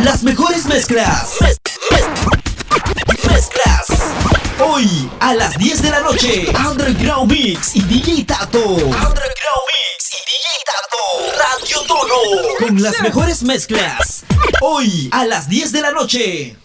Las mejores mezclas. mezclas. Hoy a las 10 de la noche, Underground Mix y DJ Tato. Underground Mix y DJ Tato. Radio Tono. Con las mejores mezclas. Hoy a las 10 de la noche.